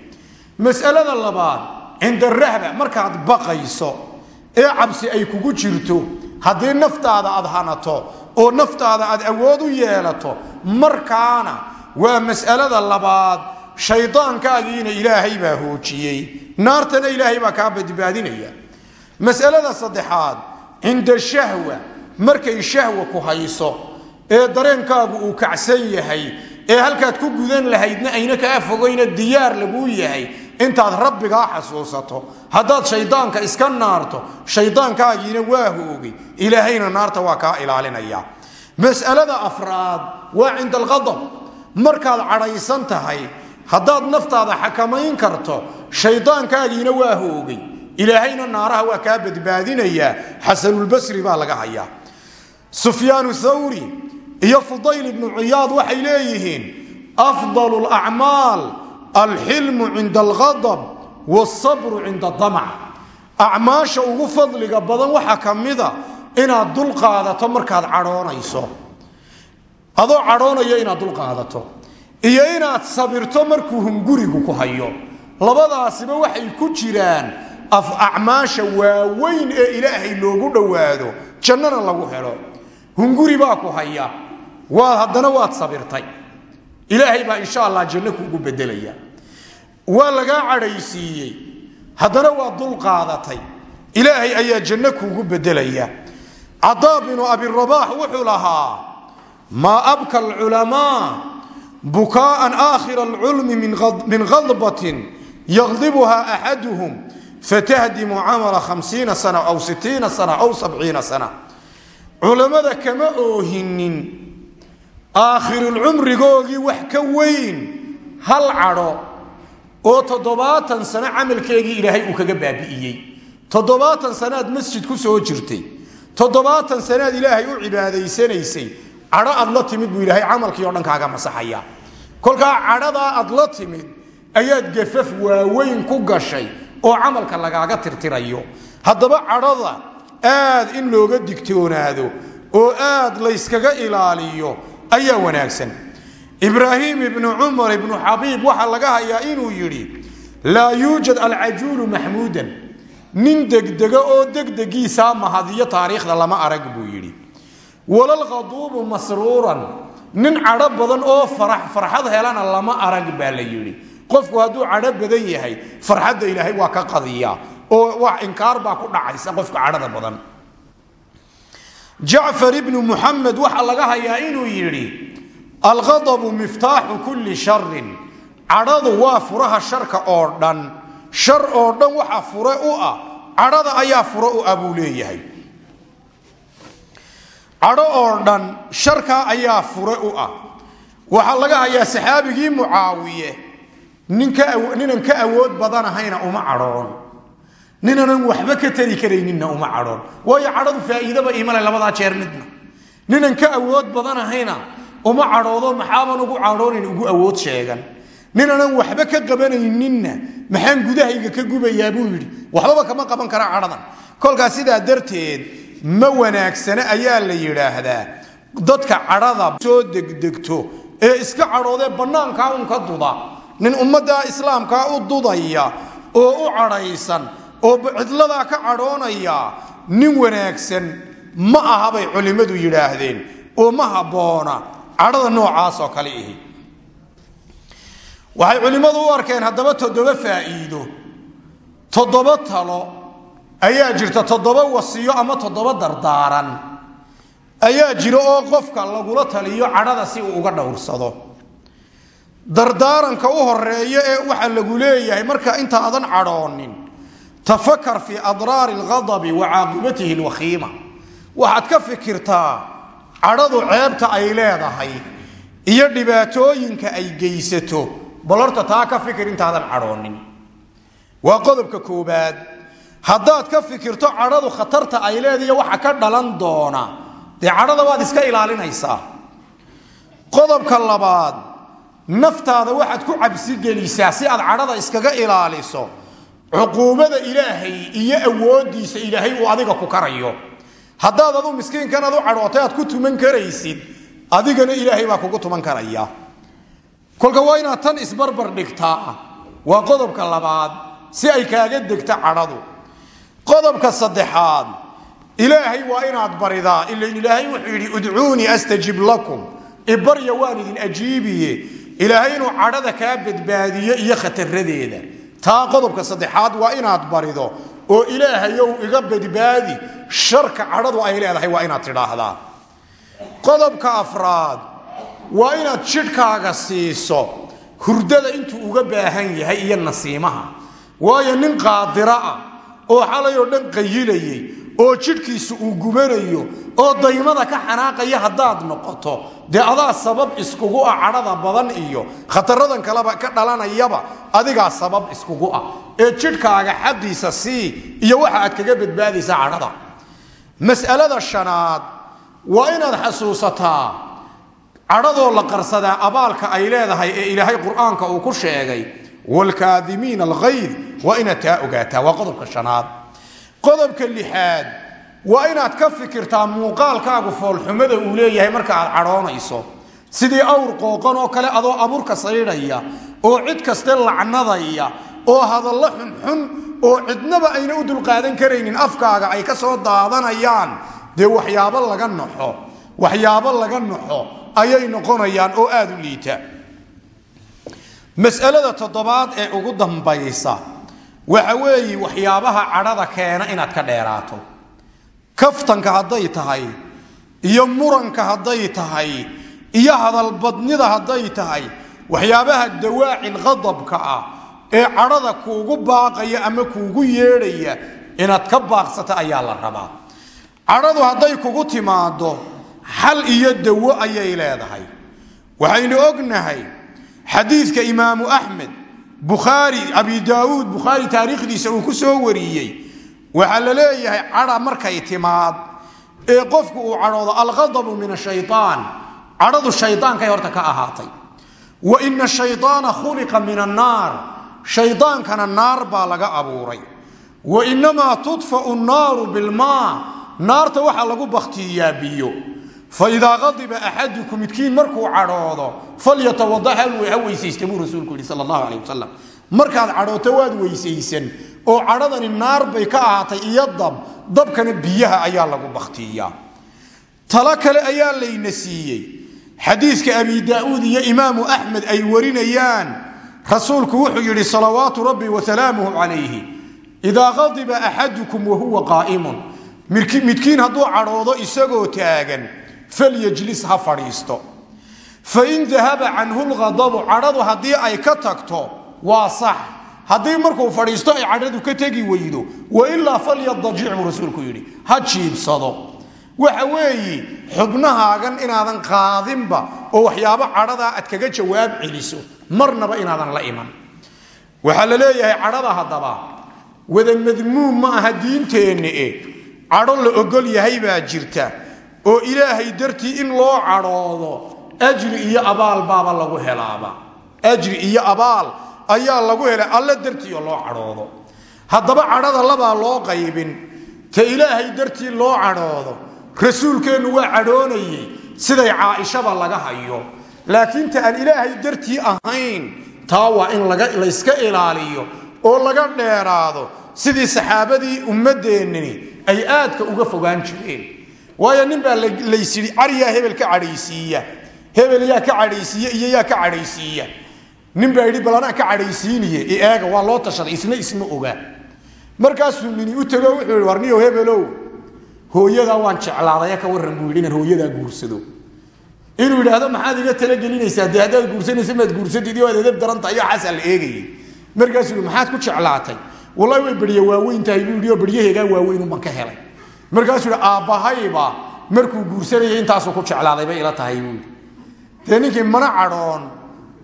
Mas'alada labaad cinda rahba markaad baqayso ee cabsi ay kugu jirto haddii naftaada aad hanato oo naftaada aad awood u yeelato markaana waa mas'alada labaad shaydaankaagiina ilaahay baa hoojiyey. Naartana ilaahay baa kaa badbaadinaya. Mas'alada saddexaad cinda shahwa markay shahwa ku hayso ee dareenkaagu uu kacsan yahay ee halkaad ku gudan lahaydna ayna kaa fogayna diyaar laguu yahay intaad rabbigaa xasuusato. Haddaad shaydaanka iska naarto shaydaankaagiina waa hoogay ilaahayna naarta waa kaa ilaalinaya. Mas'alada afraad waa cinda alqadab markaad cadhaysan tahay haddaad naftaada xakamayn karto shaydaankaagiina waa hoogay ilaahayna naaraha waa kaa badbaadinayaa xasanulbasri baa laga hayaa sufyaanu thawri iyo fudayl ibnu ciyaad waxay leeyihiin afdal lacmaal alxilmu cinda alghadab wsabru cinda damac acmaasha ugu fadliga badan waxaa ka mida inaad dulqaadato markaad cadhoonayso. Adoo cadhoonaya inaad dulqaadato iyo inaad sabirto markuu hungurigu ku hayo. Labadaasiba waxay ku jiraan acmaasha waaweyn ee ilaahay loogu dhowaado jannana lagu helo hunguri baa ku haya. Waa haddana waad sabirtay. Ilaahay baa insha allah janno kuugu bedelaya. Waa lagaa cadhaysiiyey. Haddana waa dulqaadatay ilaahay ayaa janno kuugu bedelaya. Cadaa binu abirabaax wuxuu lahaa maa abka alculamaa bukaa'an aakhira alculmi min khadbatin yaqdibuha axaduhum fatahdimu camala hamsiina sana aw sitiina sana aw sabciina sana culammada kama oohinin aakhirulcumrigoogii wax ka weyn hal cadho oo toddobaatan sano camalkeegii ilaahay uu kaga baabi'iyey. Toddobaatan sanaad masjid ku soo jirtay. Toddobaatan sanaad ilaahay u cibaadaysanaysay cadho aad la timid buu ilaahay camalkii o dhan masaxaya kolkaa cadhadaa aad la timid ayaad gafaf waaweyn ku gashay oo camalka lagaaga tirtirayo. Haddaba cadhada aad in looga digtoonaado oo aad layskaga ilaaliyo ayaa wanaagsan. Ibraahim ibnu cumar ibnu xabiib waxaa laga hayaa inuu yidhi laa yuujad alcajuulu maxmuudan nin degdega oo degdegiisaa mahadiyo taariikhda lama arag buu yidhi. Walalqaduubu masruuran. Nin cadho badan oo farxad helana lama arag baa la yidhi. Qofku hadduu cadho badan yahay farxadda ilaahay waa ka qadiya oo wax inkaar baa ku dhacaysa qofka cadhada badan. Jacfar ibnu muxamed waxaa laga hayaa inuu yidhi alqadabu miftaaxu kulli sharin cadhadu waa furaha sharka oo dhan. Shar oo dhan waxa fure u ah. Cadhada ayaa fure u ah buu oo dhan sharkaa ayaa fure u ah. Waxaa laga hayaa saxaabigii mucaawiye. Ninan ka awood badanahayna uma cadhoon ninanan waxba ka tari karayninna uma cadhoon. Waayo cadhadu faa'iidaba imale labadaa jeer midna. Ninan ka awood badanahayna uma cadhoodo maxaaban ugu cadhoonin ugu awood sheegan. Ninanan waxba ka qabanayninna maxaan gudahayga ka gubayaa buu yidhi. Waxbaba kama qaban kara cadhadan. Kolkaas sidaa darteed ma wanaagsane ayaa la yidhaahdaa dadka cadhada soo degdegto ee iska cadhoodee bannaankaa un ka duda. Nin ummadda islaamkaa u dudaya oo u cadhaysan oo cidladaa ka cadhoonaya nin wanaagsan ma aha bay culimmadu yidhaahdeen oo ma habboona. Cadhada noocaas oo kale ihi. Waxay culimmadu u arkeen haddaba toddoba faa'iido. Toddoba talo ayaa jirta toddoba wasiyo ama toddoba dardaaran. Ayaa jira oo qofka lagula taliyo cadhada si uu uga dhowrsado. Dardaaranka u horreeya ee waxaa lagu leeyahay marka intaadan cadhoonin tafakar fii adraari alghadabi wa caaqibatihi alwakhiima waxaad ka fikirtaa cadhadu ceebta ay leedahay iyo dhibaatooyinka ay geysato. Bal horta taa ka fikir intaadan cadhoonin. Waa qodobka koobaad haddaad ka fikirto cadhadu khatarta ay leedahiyo waxa ka dhalan doona dee cadhada waad iska ilaalinaysaa. Qodobka labaad naftaada waxaad ku cabsigelisaa si aad cadhada iskaga ilaaliso cuquubada ilaahay iyo awoodiisa ilaahay uu adiga ku karayo. Haddaad adu miskiinkan adu cadhootay aad ku tuman karaysid adigana ilaahay baa kugu tuman karaya. Kolka waa inaad tan isbarbar dhigtaa. Waa qodobka labaad si ay kaaga degta cadhadu. Qodobka saddexaad ilaahay waa inaad baridaa. Ilan ilaahay wuxuu yidhi udcuunii astajib lakum. Ibarya waan idin ajiibiye. Ilaahay inuu cadhada kaa badbaadiyo iyo khataradeeda taa qodobka saddexaad waa inaad barido oo ilaahayow iga badbaadi. Sharka cadhadu ay leedahay waa inaad tidhaahdaa. Qodobka afraad waa inaad jidhkaaga siiso hurdada intuu uga baahan yahay iyo nasiimaha. Waayo nin qaadira ah oo xalay oo dhan qayilayay oo jidhkiisa uu gubanayo oo daymada ka xanaaqaya haddaad noqoto. Dee adaa sabab iskugu ah cadhada badan iyo khataradan kaleba ka dhalanayaba adigaa sabab iskugu ah. Ee jidhkaaga xaqiisa sii iyo waxa aad kaga badbaadaysa cadhada. Mas'alada shanaad waa inaad xasuusataa cadhadoo la qarsadaa abaalka ay leedahay ee ilaahay qur'aanka uu ku sheegay wlkaadimiina alghayd waa inaad taa ogaataa. Waa qodobka shanaad. Qodobka lixaad waa inaad ka fikirtaa muuqaalkaagu foolxumada uu leeyahay marka aad cadhoonayso. Sidii awr qooqan oo kale adoo abuurka saydhaya oo cid kaste lacnadaya oo hadallo xunxun oo cidnaba ayna u dulqaadan karaynin afkaaga ay ka soo daadanayaan dee waxyaabo laga naxo waxyaabo laga naxo ayay noqonayaan oo aada u liita. Masalada toddobaad ee ugu dambaysa waxa weeye waxyaabaha cadhada keena inaad ka dheeraato kaftanka hadday tahay iyo muranka hadday tahay iyo hadalbadnida hadday tahay waxyaabaha dawaacil qadabka ah ee cadhada kuugu baaqaya ama kuugu yeedhaya inaad ka baaqsato ayaa la rabaa. Cadhadu hadday kugu timaado xal iyo dawo ayay leedahay. Waxaynu ognahay xadiidka imaamu axmed bukhaari abi daauud bukhaari taariikhdiisa uu ku soo wariyey waxaa la leeyahay cadha markay timaad ee qofku uu cadhoodo alqadabu min ashayaan cadhadu shayaankay horta ka ahaatay. Wa ina shayaana khuliqa min annaar. Shaydaankana naar baa laga abuuray. Wa inamaa tudfau nnaaru bilmaa. Naarta waxaa lagu baktiiyaa biyo. Faidaa qadiba axadukum midkiin markuu cadhoodo falyatawada ha weysaysta buu rasuulku yihi sal allahu aleh wasalam markaad cadhooto waad weysaysan oo cadhadani naar bay ka ahaatay iyo dab dabkana biyaha ayaa lagu baktiiyaa talo kale ayaa layna siiyey. Xadiiska abi daauud iyo imaamu axmed ay warinayaan rasuulku wuxuu yidhi salawaatu rabbi wasalaamuhu calayhi idaa qadiba axadukum wahuwa qaa'imun. Midkiin hadduu cadhoodo isagoo taagan falyajlis ha fadhiisto. Fain dahaba canhu lqadabu cadhadu haddii ay ka tagto waa sax haddii markuu fadhiisto ay cadhadu ka tegi weydo wailaa falyadajic buu rasuulku yidhi ha jiibsado. Waxa weeye xubnahaagan inaadan qaadinba oo waxyaabo cadhadaa aad kaga jawaab celiso marnaba inaadan la iman. Waxaa la leeyahay cadhada haddaba wada madmuum ma aha diinteenna e cadho la ogol yahay baa jirta oo ilaahay dartii in loo cadhoodo ajri iyo abaal baaba lagu helaaba. Ajri iyo abaal ayaa lagu helay alle dartii oo loo cadhoodo. Haddaba cadhada labaa loo qaybin ta ilaahay dartii loo cadhoodo. Rasuulkeennu waa cadhoonayey siday caaishaba laga hayo. Laakiin ta aan ilaahay dartii ahayn taa waa in layska ilaaliyo oo laga dheeraado sidii saxaabadii ummadeennini ay aadka uga fogaan jireen. Waayo nin baa laysidhi cariyaa hebel ka cadhaysiiya. Hebel yaa ka cadhaysiiya iyo yaa ka cadhaysiiya nin baa yidhi ka cadhaysiiniye eega waa loo tashaday isna isma ogaa markaasuu nini u tego wuxuu yidhi hebelow hooyadaa waan jeclaadaya ka warran buu yidhi guursado. Inuu yidhaahdo maxaad iga talagelinaysaa dee haddaad guursanaysa maad guursatid iyo aad edab daran tahay iyo xasaa la eegayay markaasuu maxaad ku jeclaatay? Wallahi way berye waaweyn tahay buu yidhi oo beryaheegaa waaweyn unban ka helay. Markaasuu yidhi aabbahayba markuu guursanayay intaasuu ku jeclaaday bay ila tahay buu yidhi. Dee mana cadhoon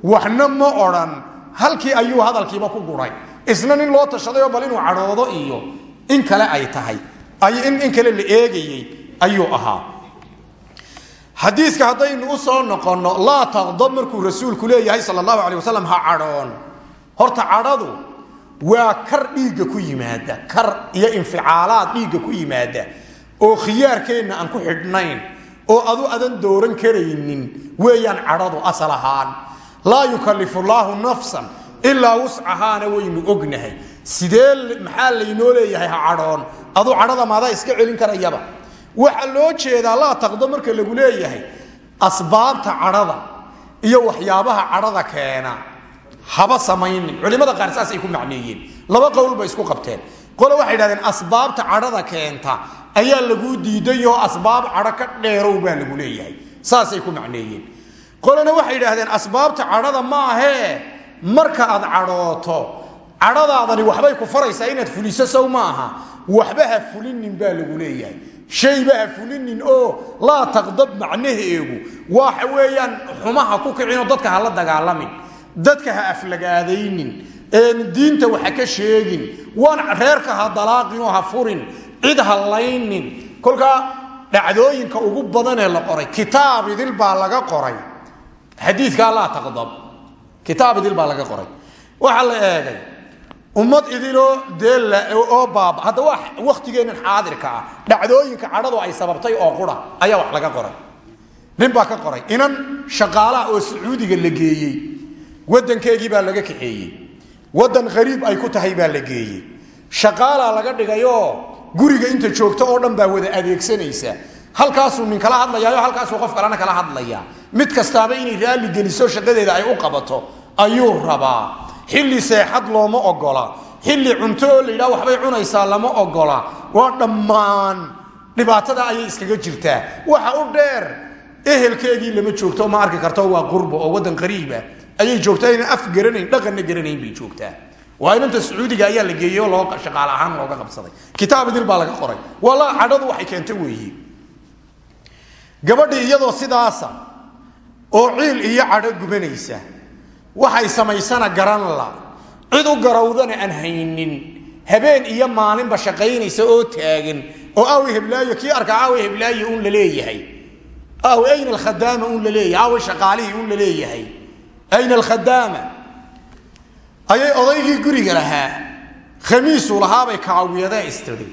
waxna ma odhan. Halkii ayuu hadalkiiba ku guray. Isna nin loo tashadayoo bal inuu cadhoodo iyo in kale ay tahay. In kale la eegayey ayuu ahaa. Xadiiska haddaynu u soo noqonno laa taqdab markuu rasuulku leeyahay sal allahu alay ha cadhoon. Horta cadhadu waa kar dhiigga ku yimaada kar iyo inficaalaad dhiigga ku yimaada. Oo khiyaarkeenna aan ku xidhnayn oo adu adan dooran karaynin weeyaan cadhadu asal ahaan laa yukalifu llaahu nafsan ilaa wuscahaana waynu ognahay. Sidee maxaa laynoo leeyahay ha cadhoon? Adu cadhada iska celin karayaba. Waxaa loo jeedaa laa taqdo marka lagu leeyahay asbaabta cadhada iyo waxyaabaha cadhada keena. Haba samaynin. Culimada qaar saasay ku macneeyeen. Laba qowl bay isku qabteen. Qole waxay idhahdeen asbaabta cadhada keenta ayaa laguu diidayoo asbaab cadho ka dheerow baa lagu leeyahay. Saasay ku macneeyeen qolena waxay idhaahdeen asbaabta cadhada maahee marka aad cadhooto cadhadaadani waxbay ku faraysaa inaad fuliso sow maaha waxba ha fulinin baa lagu leeyahay. Shayba ha fulinin oo laa taqdab macnaheegu waxa weeyaan xumaha ku kicinoo dadka ha la dagaalamin. Dadka ha aflagaadaynin. Diinta waxa ka sheegin. Waan reerka ha dalaaqinoo ha furin. Cid ha laynin. Kolkaa dhacdooyinka ugu badanee la qoray kitaab idil baa laga qoray xadiikaa laa taqdab. Kitaab idil baa laga qoray. Waxaa la eegay ummad idiloo dee oo baaba hadda waa waktigeennan xaadirka ah dhacdooyinka cadhadu ay sababtay oo qura ayaa wax laga qoray. Nin baa ka qoray inan shaqaalaha oo sacuudiga la geeyey wadankeegii baa laga kaxeeyey wadan qariib ay ku tahay baa la geeyey shaqaalaa laga dhigayoo guriga inta joogto oo dhan baa wada adeegsanaysa halkaasuu nin kala hadlayaayo halkaasuu qof kalena kala hadlaya mid kastaaba inay raalli geliso shaqadeeda ay u qabato ayuu rabaa. Xilli seexad looma ogola. Xilli cunto la yidhaha waxbay cunaysaa lama ogola. Waa dhammaan dhibaatada ayay iskaga jirtaa. Waxa u dheer ehelkeegii lama joogto ma arki karto waa qurbo oo wadan qariiba. Ayay joogtaa inaan af garanayn dhaqanna garanayn bay joogtaa. Waa inanta sacuudiga ayaa la geeyey oo loo shaqaale ahaan looga qabsaday. Kitaab idil baa laga qoray. Walaa cadhadu waxay keenta weeye gabadhii iyadoo sidaasa oo ciil iyo cadho gubanaysa waxay samaysana garan la. Cid u garawdana aan haynin habeen iyo maalinba shaqaynaysa oo taagan oo aawi heblaayo kii arka aawi heblaayo un la leeyahay. Aawi ayna alkhadaama un la leeyahay aawi shaqaalihii un la leeyahay. Ayna alkhadaama? Ayay odaygii guriga lahaa khamiisuu lahaabay kaawiyada istiri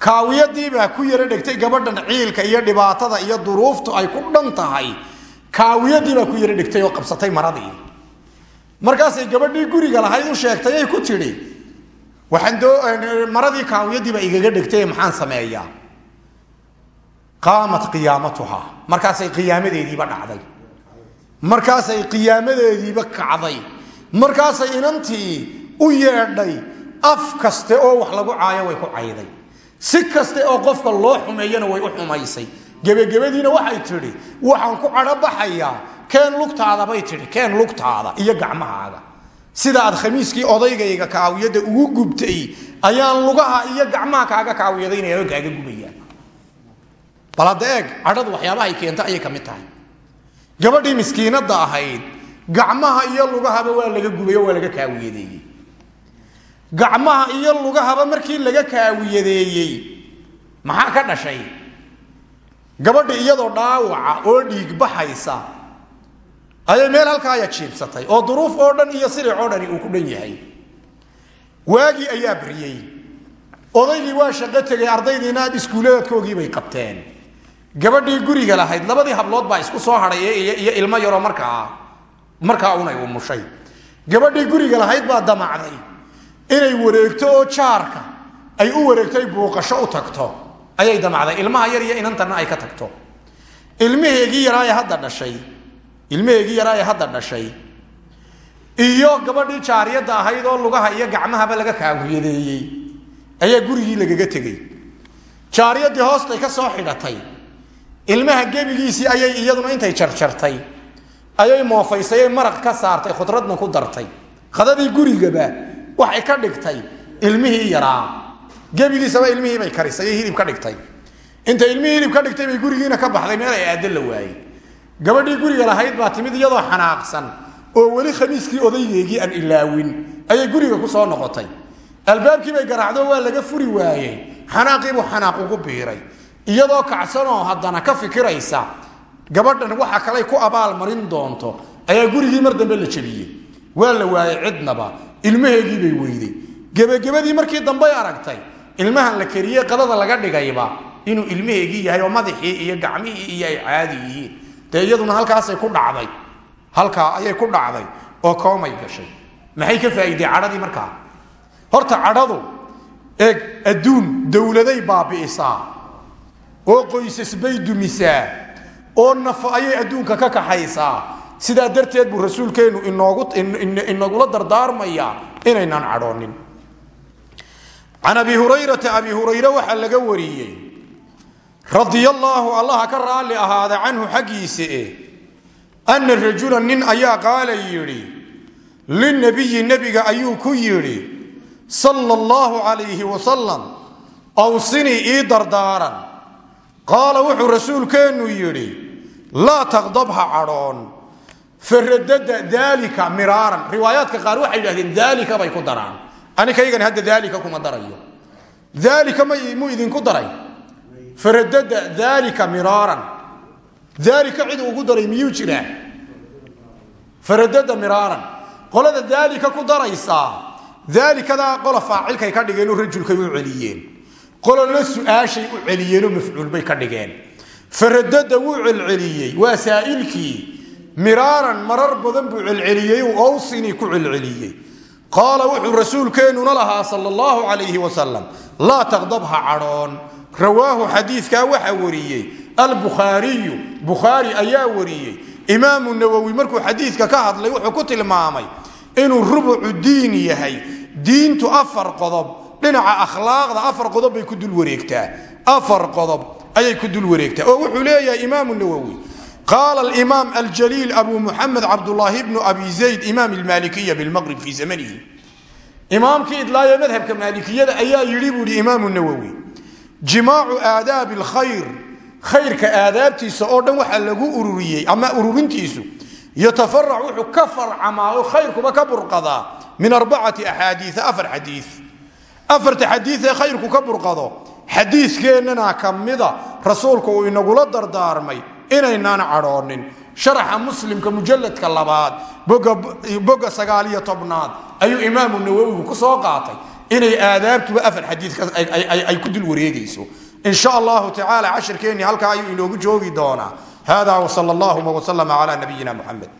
kaawiyadiibaa ku yaro dhegtay gabadhan ciilka iyo dhibaatada iyo duruuftu ay ku dhan tahay. Kaawiyadiibaa ku yaro dhegtay oo qabsatay maradii. Markaasay gabadhii guriga lahayd u sheegtay ay ku tidhi maradii kaawiyadiibaa igaga dhegtay maxaan sameeyaa? Qaamat qiyaamatuha. Markaasay qiyaamadeediiba dhacday. Markaasay qiyaamadeediiba kacday. Markaasay inantii u yeedhay af kaste oo wax lagu caayo way ku cayday si kaste oo qofka loo xumeeyana way u xumaysay. Gebagabadiina waxay tidhi waxaan ku cadhobaxayaa keen lugtaadabay tidhi keen lugtaada iyo gacmahaaga. Sida aad khamiiskii odaygayga kaawiyada ugu gubtay ayaan lugaha iyo gacmaha kaaga kaawiyadaynaya oo kaaga gubayaan bal hadda waxyaabahay keenta ayay ka mid tahay. Gabadhii miskiinada ahayd gacmaha iyo lugahaba waa laga gubayo waa laga kaawiyadeeyey gacmaha iyo lugahaba markii laga kaawiyadeeyey. Maxaa ka dhashay? Gabadhi iyadoo dhaawaca oo dhiig baxaysa. Ayay meel halkaaya jiibsatay oo duruuf oo dhan iyo siric oo dhani uu ku dhan yahay. Waagii ayaa baryey odaygii waa shaqo tegay ardaydiina iskuulaadkoogii qabteen. Gabadhii guriga lahayd labadii hablood baa isku soo haday iyo ilmo yaroo markaa markaa unay umushay gabadhii guriga lahayd baa damacday inay wareegto oo jaarka ay u wareegto ay buuqasho u tagto. Ayay damacday. Ilmaha yar iyo inantanna ay ka tagto. Ilmaheegii yaraaye hadda dhashay. Ilmaheegii yaraaye hadda dhashay. Iyo gabadhii jaariyadda ahayd oo lugaha iyo gacmahaba laga kaaguyadeeyey. Ayaa gurigii lagaga tegey. Jaariyaddii hoostay ka soo xidhatay. Ilmaha gebigiisii ayay iyaduna intay jarjartay. Ayay moofaysay maraq ka saartay khudradna ku dartay. Khadadii gurigaba waxay ka dhigtay ilmihii yaraa. Gebigiisaba ilmihiibay karisay hilib ka dhigtay. Intay ilmihii hilib ka dhigtay bay gurigiina ka baxday meel ay aado la waayey. Gabadhii guriga lahayd baa timid iyadoo xanaaqsan oo weli khamiiskii odaygeegii aan ilaawin ayay guriga ku soo noqotay. Albaabkiibay garaacdo waa laga furi waayey. Xanaaqiibuu xanaaq ugu biiray. Iyadoo kacsanoo haddana ka fikiraysa gabadhan waxa kaley ku abaalmarin doonto ayaa gurigii mar dambe la jebiyey. Waa la waayey cidnaba ilmaheegiibay weyday. Gebagebadii markii dambey aragtay ilmahan la keriye qadada laga dhigayba inuu ilmaheegii yahay oo madaxii iyo gacmihii iyo ay caadi yihiin. Dee iyaduna halkaasay ku dhacday halkaa ayay ku dhacday oo koomay gashay. Maxay ka faa'iidey cadhadii markaa? Horta cadhadu eeg adduun dowladay baabi'isaa oo qoysas bay dumisaa oo nafo ayay adduunka ka kaxaysaa sidaa darteed buu rasuulkeennu inogula dardaarmayaa inaynaan cadhoonin. Can abi hurayrata abi hurayre waxaa laga wariyey radia allaahu allaha ka raalli ahaada canhu xaggiisa e anna rajula nin ayaa qaala yidhi linabiyi nebiga ayuu ku yidhi sala allahu calayhi wasalam awsinii ii dardaaran. Qaala wuxuu rasuulkeennu yidhi laa taqdab ha cadhoon faradada daalika miraaran. Riwaayaadka qaar waxay yidhahdeen daalika bay ku daraan. Anikaygan hadda daalika kuma darayo. Daalika muu idinku daray. Faradada daalika miraaran. Daalika cid ugu daray miyuu jiraa? Faradada miraaran. Qolada daalika ku daraysaa daalikadaa qola faacilkay ka dhigeenoo rajulkay u celiyeen. Qolona su'aashay u celiyeenoo mafcuulbay ka dhigeen. Faradada wuu celceliyey. Waa miraaran marar badan buu celceliyey owsinii ku celceliyey. Qaala wuxuu rasuulkeennuna lahaa sal allahu calayhi wasalam laa taqdab ha cadhoon rawaahu xadiidkaa waxaa wariyey albukhaariyu bukhaari ayaa wariyey. Imaamu nawowi markuu xadiidka ka hadlay wuxuu ku tilmaamay inuu rubucu diin yahay. Diintu afar qodob dhinaca akhlaaqda afar qodob bay ku dul wareegtaa. Afar qodob ayay ku dul wareegtaa. Oo wuxuu leeyahay imaamu nawowi qaala alimaam aljaliil abu muxamed cabdulaahi bnu abi zayd imaam almaalikiya bilmaqrib fii zamanihi imaamkii idlaayo madhabka maalikiyada ayaa yidhi buu ihi imaamu nawowi jimaacu aadaabi alkhayr khayrka aadaabtiisa oo dhan waxaa lagu ururiyey ama ururintiisu yatafarac wuxuu ka farcamaa oo khayrkuba ka burqadaa min arbacati axaadiia afar xadii afarta xadiid ee khayrku ka burqado xadiidkeennana ka mida rasuulku uu inagula dardaarmay inaynaan cadhoonin. Sharaxa muslimka mujalladka labaad boga sagaaliyo tobnaad ayuu imaamu nawowigu ku soo qaatay inay aadaabtuba afar xadii ay ku dul wareegayso. In sha allahu tacaala cashirkeennii halkaa ayuu inoogu joogi doonaa. Hada wsal allahuma wslama cala nabiyina muxamed